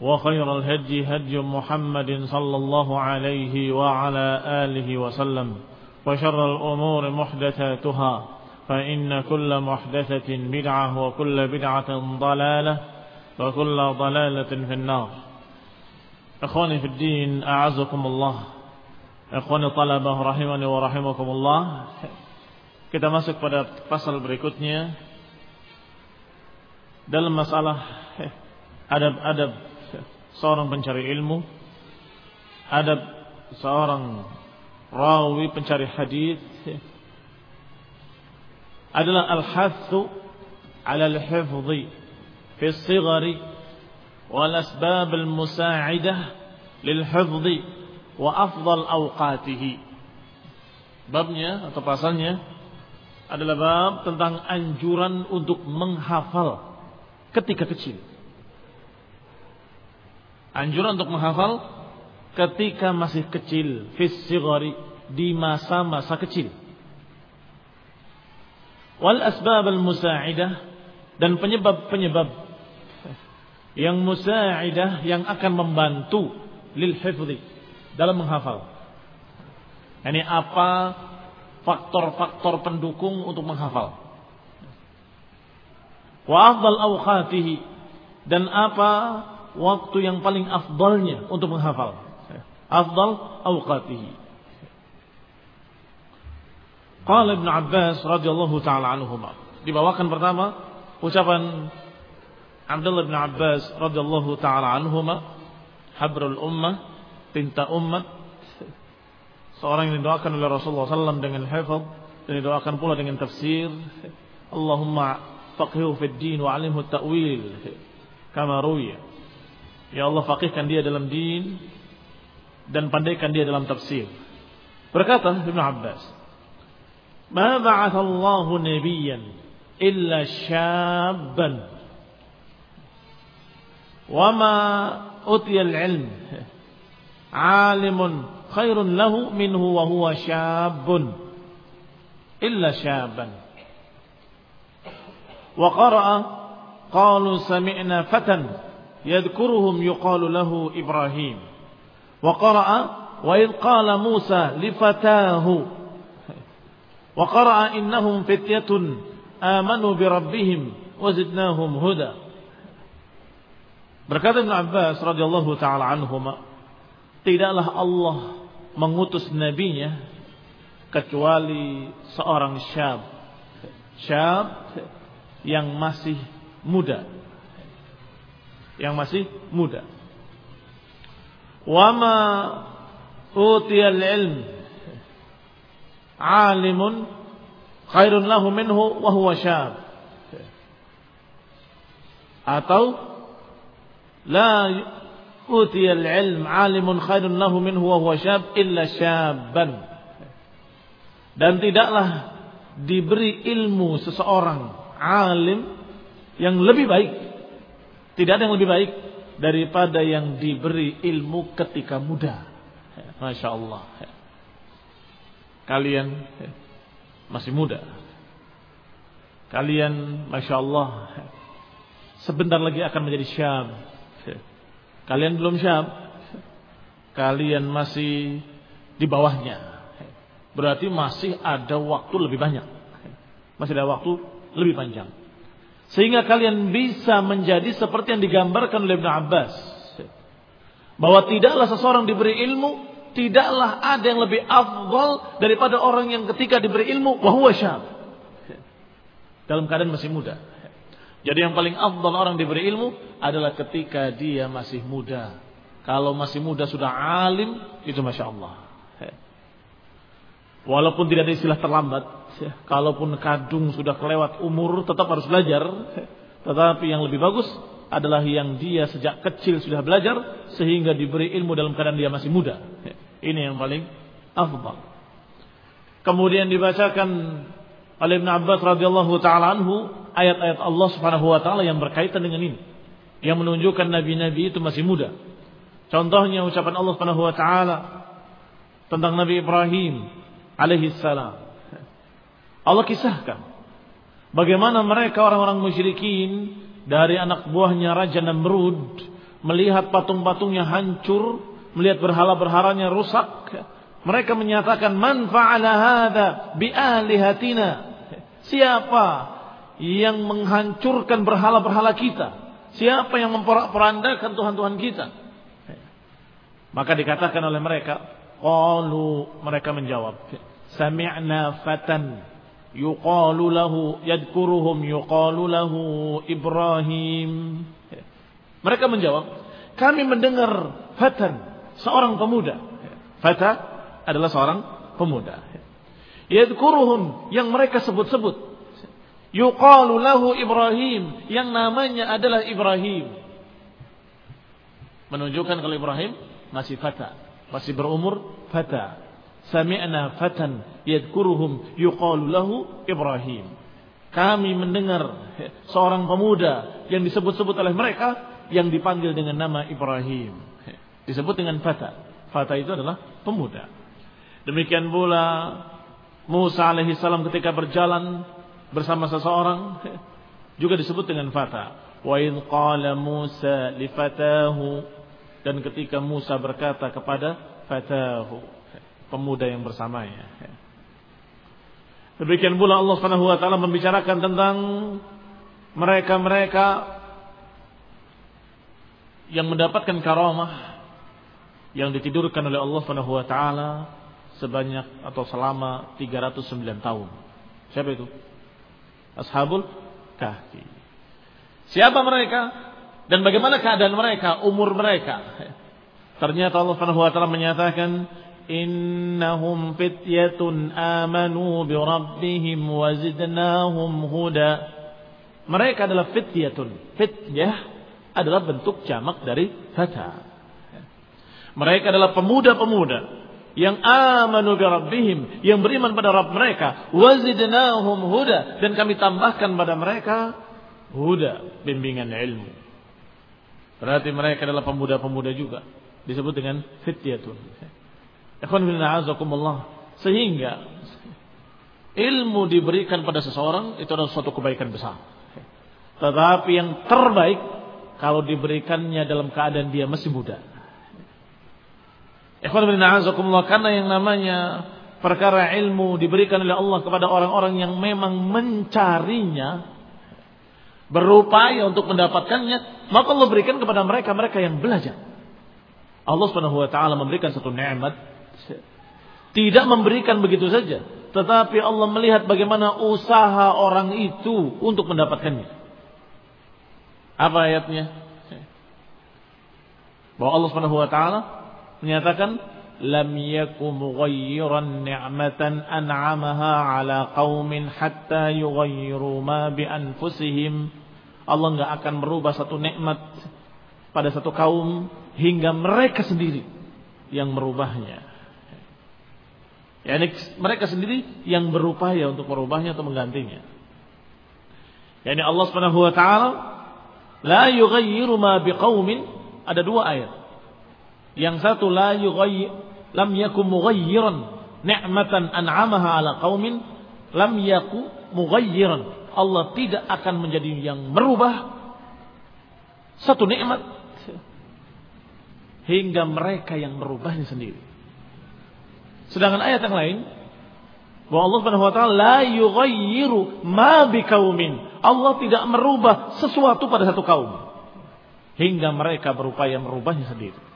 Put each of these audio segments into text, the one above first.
وخير الهدي هدي محمد صلى الله عليه وعلى آله وسلم وشر الأمور محدثاتها فإن كل محدثة بدعة وكل بدعة ضلالة وكل ضلالة في النار. إخواني في الدين أعزكم الله. إخواني طلبة رحمني ورحمكم الله. Kita masuk pada pasal berikutnya. Dalam masalah adab-adab. Seorang pencari ilmu, adab seorang rawi pencari hadis adalah al-hathu ala al-hifdhi fi as-sighari wal asbab al-musa'idah lil hifdhi wa afdal awqatihi. Babnya atau pasalnya adalah bab tentang anjuran untuk menghafal ketika kecil. Anjuran untuk menghafal ketika masih kecil, fisigari di masa-masa kecil. Wal asbab al musa'idah dan penyebab-penyebab yang musa'idah yang akan membantu lil hifdhi dalam menghafal. Ini apa faktor-faktor pendukung untuk menghafal. Wa afdal awqatihi dan apa waktu yang paling afdalnya untuk menghafal. Afdal awqatihi. Qala Ibn Abbas radhiyallahu taala anhuma. Dibawakan pertama ucapan Abdullah bin Abbas radhiyallahu taala anhuma, habrul ummah, tinta ummah, seorang yang didoakan oleh Rasulullah SAW dengan hafal dan didoakan pula dengan tafsir. Allahumma faqihu fid din wa alimhu ta'wil kama ruya. Ya Allah faqihkan dia dalam din dan pandaikan dia dalam tafsir. Berkata Ibn Abbas, "Ma ba'atha Allahu nabiyyan illa syabban wa ma utiya al-ilm alimun khairun lahu minhu wa huwa syabun illa syaban." Wa qara'a qalu sami'na fatan yadhkuruhum yuqalu Ibrahim. وقرأ qara'a wa id qala Musa li fatahu. Wa qara'a innahum fityatun. Berkata Ibn Abbas radhiyallahu taala anhuma, tidaklah Allah mengutus nabinya kecuali seorang syab. Syab yang masih muda yang masih muda. Wama utiyal ilm alimun khairun lahu minhu wa huwa syab. Atau la utiyal ilm alimun khairun lahu minhu wa huwa syab illa syabban. Dan tidaklah diberi ilmu seseorang alim yang lebih baik tidak ada yang lebih baik daripada yang diberi ilmu ketika muda. Masya Allah. Kalian masih muda. Kalian Masya Allah sebentar lagi akan menjadi syab. Kalian belum syab. Kalian masih di bawahnya. Berarti masih ada waktu lebih banyak. Masih ada waktu lebih panjang. Sehingga kalian bisa menjadi seperti yang digambarkan oleh Ibn Abbas. Bahwa tidaklah seseorang diberi ilmu, tidaklah ada yang lebih afdal daripada orang yang ketika diberi ilmu, wahwa syab. Dalam keadaan masih muda. Jadi yang paling afdal orang diberi ilmu adalah ketika dia masih muda. Kalau masih muda sudah alim, itu Masya Allah. Walaupun tidak ada istilah terlambat, kalaupun kadung sudah kelewat umur, tetap harus belajar. Tetapi yang lebih bagus adalah yang dia sejak kecil sudah belajar sehingga diberi ilmu dalam keadaan dia masih muda. Ini yang paling afdal. Kemudian dibacakan oleh Ibn Abbas radhiyallahu taala anhu ayat-ayat Allah Subhanahu wa taala yang berkaitan dengan ini. Yang menunjukkan nabi-nabi itu masih muda. Contohnya ucapan Allah Subhanahu wa taala tentang Nabi Ibrahim alaihi salam. Allah kisahkan bagaimana mereka orang-orang musyrikin dari anak buahnya Raja Namrud melihat patung-patungnya hancur, melihat berhala-berhalanya rusak. Mereka menyatakan man fa'ala hadza bi alihatina. Siapa yang menghancurkan berhala-berhala kita? Siapa yang memporak-porandakan Tuhan-Tuhan kita? Maka dikatakan oleh mereka, Qalu mereka menjawab, sami'na fatan yuqalu lahu yadkuruhum yuqalu lahu Ibrahim. Mereka menjawab, kami mendengar fatan, seorang pemuda. Fata adalah seorang pemuda. Yadkuruhum yang mereka sebut-sebut. Yuqalu lahu Ibrahim yang namanya adalah Ibrahim. Menunjukkan kalau Ibrahim masih fata masih berumur fata. Sami'na fatan yadkuruhum yuqalu lahu Ibrahim. Kami mendengar seorang pemuda yang disebut-sebut oleh mereka yang dipanggil dengan nama Ibrahim. Disebut dengan fata. Fata itu adalah pemuda. Demikian pula Musa alaihi salam ketika berjalan bersama seseorang juga disebut dengan fata. Wa qala Musa li fatahu dan ketika Musa berkata kepada fatahu, pemuda yang bersamanya. Demikian pula Allah Subhanahu wa taala membicarakan tentang mereka-mereka yang mendapatkan karamah yang ditidurkan oleh Allah Subhanahu wa taala sebanyak atau selama 309 tahun. Siapa itu? Ashabul Kahfi. Siapa mereka? Dan bagaimana keadaan mereka, umur mereka. Ternyata Allah Subhanahu wa taala menyatakan innahum fityatun amanu bi rabbihim wa zidnahum huda. Mereka adalah fityatun. Fityah adalah bentuk jamak dari fata. Mereka adalah pemuda-pemuda yang amanu bi rabbihim, yang beriman pada Rabb mereka, wa zidnahum huda dan kami tambahkan pada mereka huda, bimbingan ilmu. Berarti mereka adalah pemuda-pemuda juga. Disebut dengan fityatun. Sehingga ilmu diberikan pada seseorang itu adalah suatu kebaikan besar. Tetapi yang terbaik kalau diberikannya dalam keadaan dia masih muda. Karena yang namanya perkara ilmu diberikan oleh Allah kepada orang-orang yang memang mencarinya berupaya untuk mendapatkannya, maka Allah berikan kepada mereka mereka yang belajar. Allah Subhanahu wa taala memberikan satu nikmat tidak memberikan begitu saja, tetapi Allah melihat bagaimana usaha orang itu untuk mendapatkannya. Apa ayatnya? Bahwa Allah Subhanahu wa taala menyatakan yakum mughayyiran ni'matan an'amaha ala qaumin hatta yughayyiru ma bi anfusihim Allah nggak akan merubah satu nikmat pada satu kaum hingga mereka sendiri yang merubahnya. Ya, mereka sendiri yang berupaya untuk merubahnya atau menggantinya. Yani Allah Subhanahu wa taala la yughayyiru ma biqaumin ada dua ayat. Yang satu la yughayyiru lam yakum mughayyiran ni'matan an'amaha ala qaumin lam yaku mughayyiran. Allah tidak akan menjadi yang merubah satu nikmat hingga mereka yang merubahnya sendiri. Sedangkan ayat yang lain bahwa Allah Subhanahu wa taala la yughayyiru ma biqaumin. Allah tidak merubah sesuatu pada satu kaum hingga mereka berupaya merubahnya sendiri.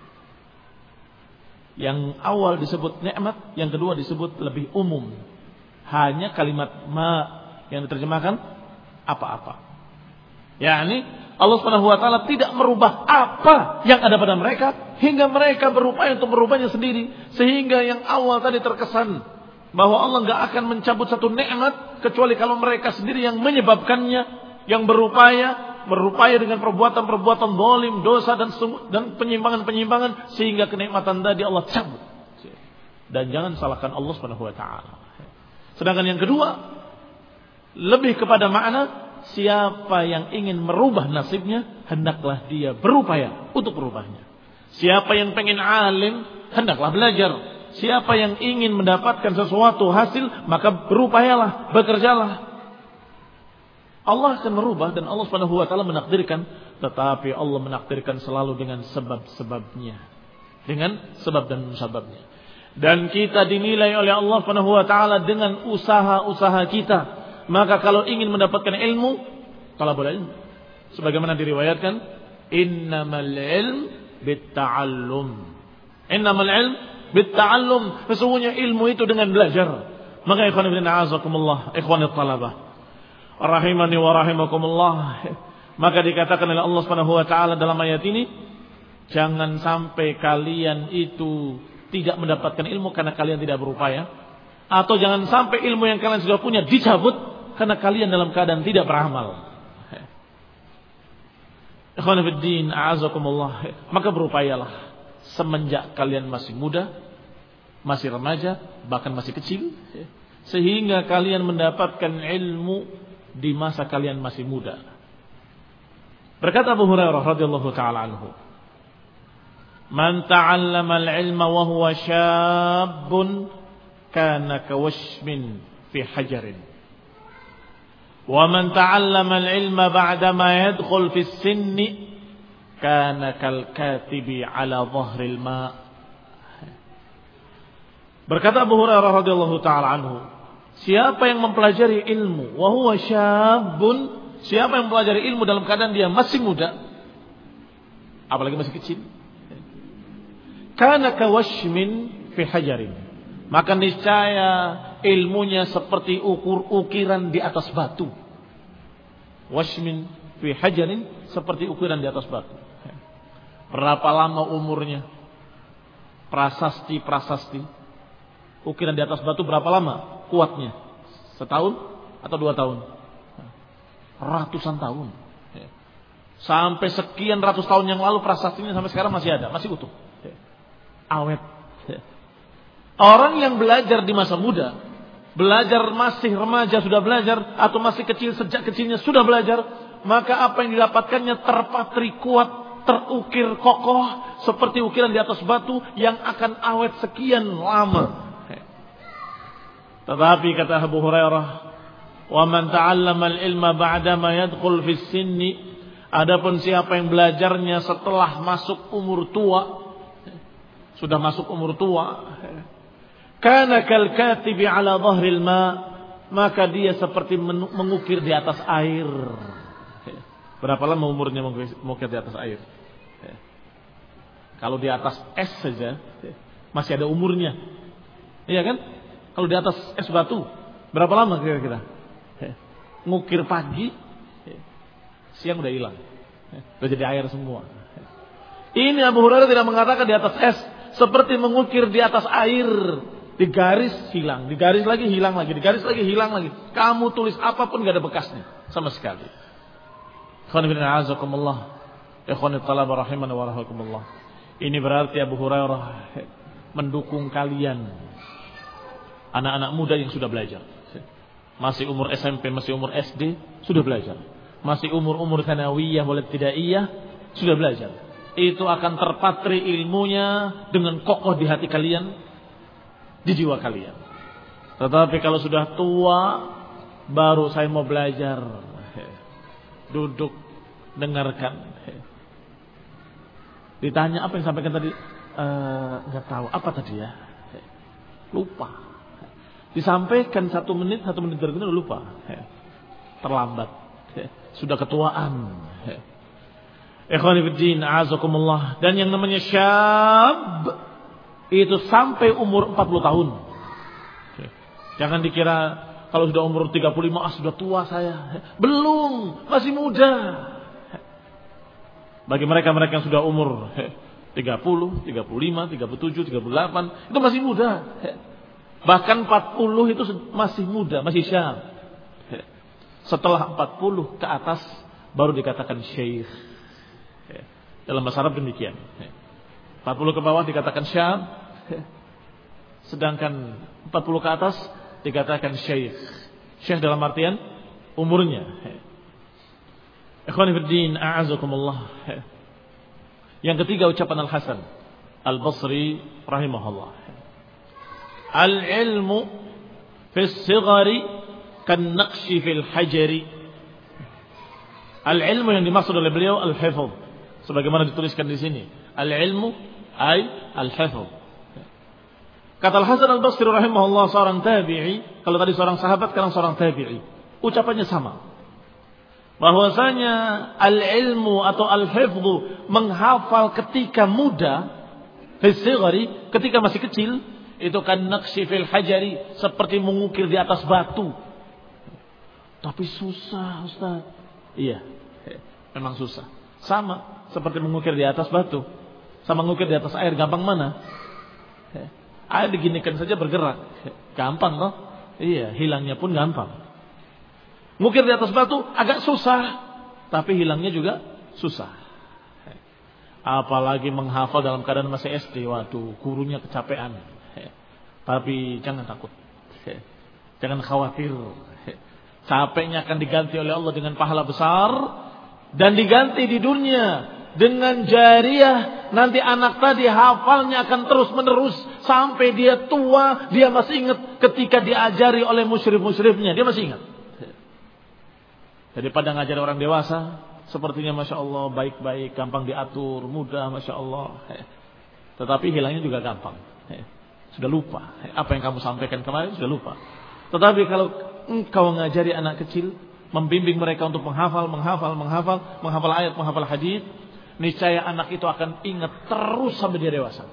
Yang awal disebut nikmat, yang kedua disebut lebih umum. Hanya kalimat ma yang diterjemahkan apa-apa. yakni Allah Subhanahu wa taala tidak merubah apa yang ada pada mereka hingga mereka berupaya untuk merubahnya sendiri sehingga yang awal tadi terkesan bahwa Allah nggak akan mencabut satu nikmat kecuali kalau mereka sendiri yang menyebabkannya, yang berupaya berupaya dengan perbuatan-perbuatan zalim, dosa dan dan penyimpangan-penyimpangan sehingga kenikmatan tadi Allah cabut. Dan jangan salahkan Allah Subhanahu wa taala. Sedangkan yang kedua lebih kepada makna siapa yang ingin merubah nasibnya hendaklah dia berupaya untuk berubahnya. Siapa yang pengen alim hendaklah belajar Siapa yang ingin mendapatkan sesuatu hasil, maka berupayalah, bekerjalah. Allah akan merubah dan Allah Subhanahu wa taala menakdirkan, tetapi Allah menakdirkan selalu dengan sebab-sebabnya. Dengan sebab dan musababnya. Dan kita dinilai oleh Allah Subhanahu wa taala dengan usaha-usaha kita. Maka kalau ingin mendapatkan ilmu, talabul ilmu. Sebagaimana diriwayatkan, innamal ilm bitta'allum. Innamal ilm Bitta'allum. Sesungguhnya ilmu itu dengan belajar. Maka ikhwan ibn a'azakumullah. Ikhwan talabah. Rahimani wa rahimakumullah. Maka dikatakan oleh Allah subhanahu wa ta'ala dalam ayat ini. Jangan sampai kalian itu tidak mendapatkan ilmu karena kalian tidak berupaya. Atau jangan sampai ilmu yang kalian sudah punya dicabut karena kalian dalam keadaan tidak beramal. Maka berupayalah semenjak kalian masih muda, masih remaja, bahkan masih kecil, sehingga kalian mendapatkan ilmu di masa kalian masih muda. Berkata Abu Hurairah radhiyallahu taala anhu, "Man ta'allama al-ilma wa huwa syabun kana kawashmin fi hajarin." Wa man ta'allama al-ilma ba'da ma yadkhul fi as-sinni kana Berkata Abu Hurairah radhiyallahu taala anhu, siapa yang mempelajari ilmu wa huwa syabun, siapa yang mempelajari ilmu dalam keadaan dia masih muda, apalagi masih kecil, kana kawashmin fi hajarin. Maka niscaya ilmunya seperti ukur-ukiran di atas batu. Washmin fi hajarin seperti ukiran di atas batu. Berapa lama umurnya? Prasasti, prasasti. Ukiran di atas batu berapa lama kuatnya? Setahun atau dua tahun? Ratusan tahun. Sampai sekian ratus tahun yang lalu prasastinya sampai sekarang masih ada, masih utuh. Awet. Orang yang belajar di masa muda, belajar masih remaja sudah belajar atau masih kecil sejak kecilnya sudah belajar, maka apa yang didapatkannya terpatri kuat terukir kokoh seperti ukiran di atas batu yang akan awet sekian lama. Tetapi kata Abu Hurairah, "Wa man ta'allama al-ilma ba'da ma yadkhul fi sinni" Adapun siapa yang belajarnya setelah masuk umur tua, sudah masuk umur tua, kana kal katibi ala dhahril ma, maka dia seperti mengukir di atas air. Berapa lama umurnya mengukir di atas air? Kalau di atas es saja masih ada umurnya. Iya kan? Kalau di atas es batu berapa lama kira-kira? Ngukir pagi, siang udah hilang. Udah jadi air semua. Ini Abu Hurairah tidak mengatakan di atas es seperti mengukir di atas air. Di garis hilang, di garis lagi hilang lagi, di garis lagi hilang lagi. Kamu tulis apa pun gak ada bekasnya sama sekali. Ini berarti Abu Hurairah mendukung kalian anak-anak muda yang sudah belajar. Masih umur SMP, masih umur SD, sudah belajar. Masih umur-umur sanawiyah, boleh tidak iya, sudah belajar. itu akan terpatri ilmunya dengan kokoh di hati kalian, di jiwa kalian. Tetapi kalau sudah tua, baru saya mau belajar. Duduk, dengarkan. Ditanya apa yang sampaikan tadi? Eh, tahu. Apa tadi ya? Lupa. Disampaikan satu menit, satu menit berikutnya lupa. Terlambat. Sudah ketuaan. Ikhwanifiddin, azakumullah. Dan yang namanya syab itu sampai umur 40 tahun. Jangan dikira kalau sudah umur 35 ah sudah tua saya. Belum, masih muda. Bagi mereka-mereka yang sudah umur 30, 35, 37, 38 itu masih muda. Bahkan 40 itu masih muda, masih syab. Setelah 40 ke atas baru dikatakan syekh. Dalam bahasa Arab demikian. 40 ke bawah dikatakan syab. Sedangkan 40 ke atas dikatakan syekh. Syekh dalam artian umurnya. Ikhwani fiddin, a'azakumullah. Yang ketiga ucapan Al-Hasan Al-Basri rahimahullah. Al-ilmu fi sigari kan naqshi fil hajari. Al-ilmu yang dimaksud oleh beliau al-hifz sebagaimana dituliskan di sini. Al-ilmu ay al-hifz. Kata Al-Hasan Al-Basri rahimahullah seorang tabi'i, kalau tadi seorang sahabat sekarang seorang tabi'i. Ucapannya sama. Bahwasanya al-ilmu atau al-hifz menghafal ketika muda, fisigari, ketika masih kecil, itu kan naqsi fil hajari seperti mengukir di atas batu. Tapi susah, Ustaz. Iya, memang susah. Sama seperti mengukir di atas batu. Sama mengukir di atas air gampang mana? Air diginikan saja bergerak. Gampang toh? Iya, hilangnya pun gampang. Mengukir di atas batu agak susah, tapi hilangnya juga susah. Apalagi menghafal dalam keadaan masih SD, waduh, gurunya kecapean. Tapi jangan takut. Jangan khawatir. Capeknya akan diganti oleh Allah dengan pahala besar dan diganti di dunia dengan jariah. Nanti anak tadi hafalnya akan terus menerus sampai dia tua. Dia masih ingat ketika diajari oleh musyrif-musyrifnya. Dia masih ingat. Daripada ngajari orang dewasa sepertinya masya Allah baik-baik gampang diatur mudah masya Allah. Tetapi hilangnya juga gampang sudah lupa apa yang kamu sampaikan kemarin sudah lupa tetapi kalau engkau ngajari anak kecil membimbing mereka untuk menghafal, menghafal, menghafal, menghafal ayat, menghafal hadis, niscaya anak itu akan ingat terus sampai dia dewasa.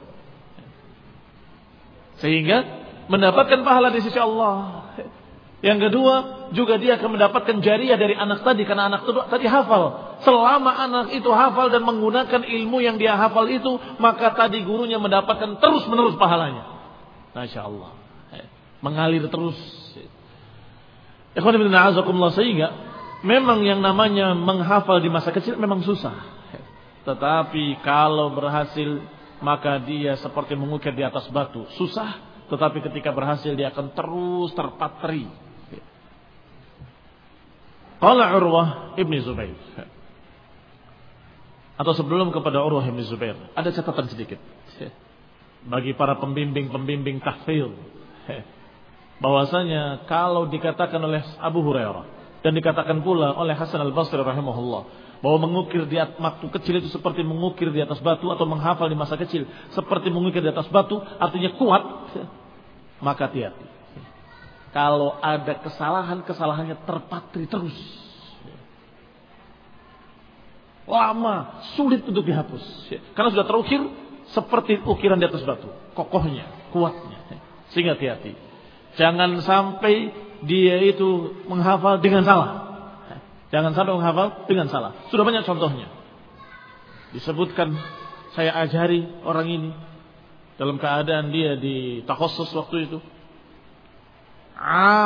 Sehingga mendapatkan pahala di sisi Allah. Yang kedua, juga dia akan mendapatkan jariah dari anak tadi karena anak itu tadi hafal. Selama anak itu hafal dan menggunakan ilmu yang dia hafal itu, maka tadi gurunya mendapatkan terus-menerus pahalanya. Masya Allah. Mengalir terus sehingga memang yang namanya menghafal di masa kecil memang susah. Tetapi kalau berhasil maka dia seperti mengukir di atas batu. Susah, tetapi ketika berhasil dia akan terus terpatri. Qala Urwah ibn Zubair. Atau sebelum kepada Urwah ibn Zubair, ada catatan sedikit. Bagi para pembimbing-pembimbing tahfidz. Bahwasanya kalau dikatakan oleh Abu Hurairah dan dikatakan pula oleh Hasan Al Basri rahimahullah bahwa mengukir di waktu kecil itu seperti mengukir di atas batu atau menghafal di masa kecil seperti mengukir di atas batu artinya kuat maka hati-hati. Kalau ada kesalahan kesalahannya terpatri terus. Lama sulit untuk dihapus. Karena sudah terukir seperti ukiran di atas batu kokohnya kuatnya sehingga hati-hati Jangan sampai dia itu menghafal dengan salah. Jangan sampai menghafal dengan salah. Sudah banyak contohnya. Disebutkan saya ajari orang ini dalam keadaan dia di takhusus waktu itu. A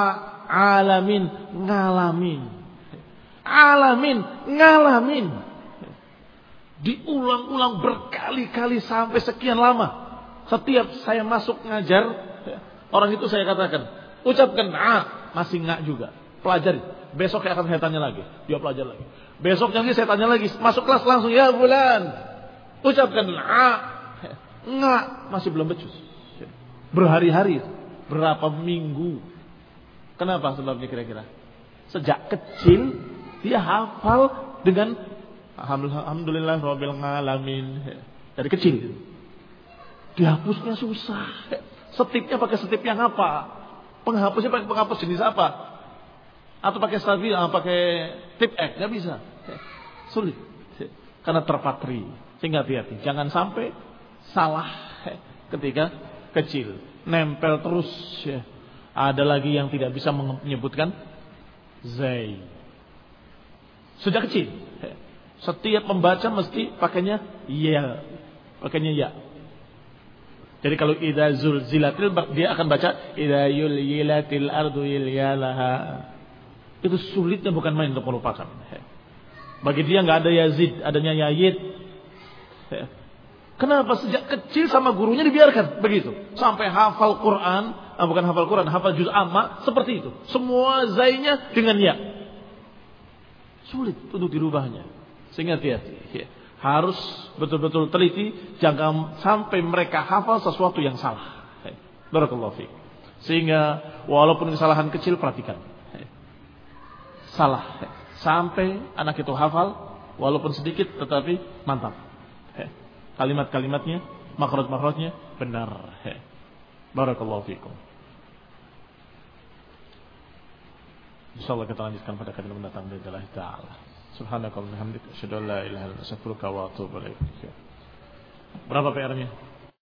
alamin ngalamin. Alamin ngalamin. Diulang-ulang berkali-kali sampai sekian lama. Setiap saya masuk ngajar, Orang itu saya katakan, ucapkan ah, masih nggak juga. Pelajari. Besok saya akan saya tanya lagi. Dia pelajar lagi. Besoknya lagi saya tanya lagi. Masuk kelas langsung, ya bulan. Ucapkan a, enggak, masih belum becus. Berhari-hari, berapa minggu. Kenapa sebabnya kira-kira? Sejak kecil dia hafal dengan Alhamdulillah Rabbil Alamin. Dari kecil. Dihapusnya susah. Setipnya pakai setip yang apa? Penghapusnya pakai penghapus jenis apa? Atau pakai stabil, ah, pakai tip X, nggak bisa. Sulit. Karena terpatri. Sehingga hati-hati. Jangan sampai salah ketika kecil. Nempel terus. Ada lagi yang tidak bisa menyebutkan Zai. Sejak kecil. Setiap membaca mesti pakainya ya. Pakainya ya. Jadi kalau idza zulzilatil dia akan baca idza yulyilatil ardu yilyalaha. Itu sulitnya bukan main untuk melupakan. Bagi dia nggak ada Yazid, adanya Yayid. Kenapa sejak kecil sama gurunya dibiarkan begitu sampai hafal Quran, ah, bukan hafal Quran, hafal juz amma seperti itu. Semua zainya dengan ya. Sulit untuk dirubahnya. Sehingga hati-hati. Harus betul-betul teliti jangan sampai mereka hafal sesuatu yang salah. Barakallahu fiik. Sehingga walaupun kesalahan kecil perhatikan. Salah. Sampai anak itu hafal walaupun sedikit tetapi mantap. Kalimat-kalimatnya, makhraj-makhrajnya benar. Barakallahu fiikum. Insyaallah kita lanjutkan pada kali mendatang Ta'ala. Subhanakallahumma hamdika asyhadu an la ilaha illa anta astaghfiruka wa atubu ilaik. Berapa PR-nya?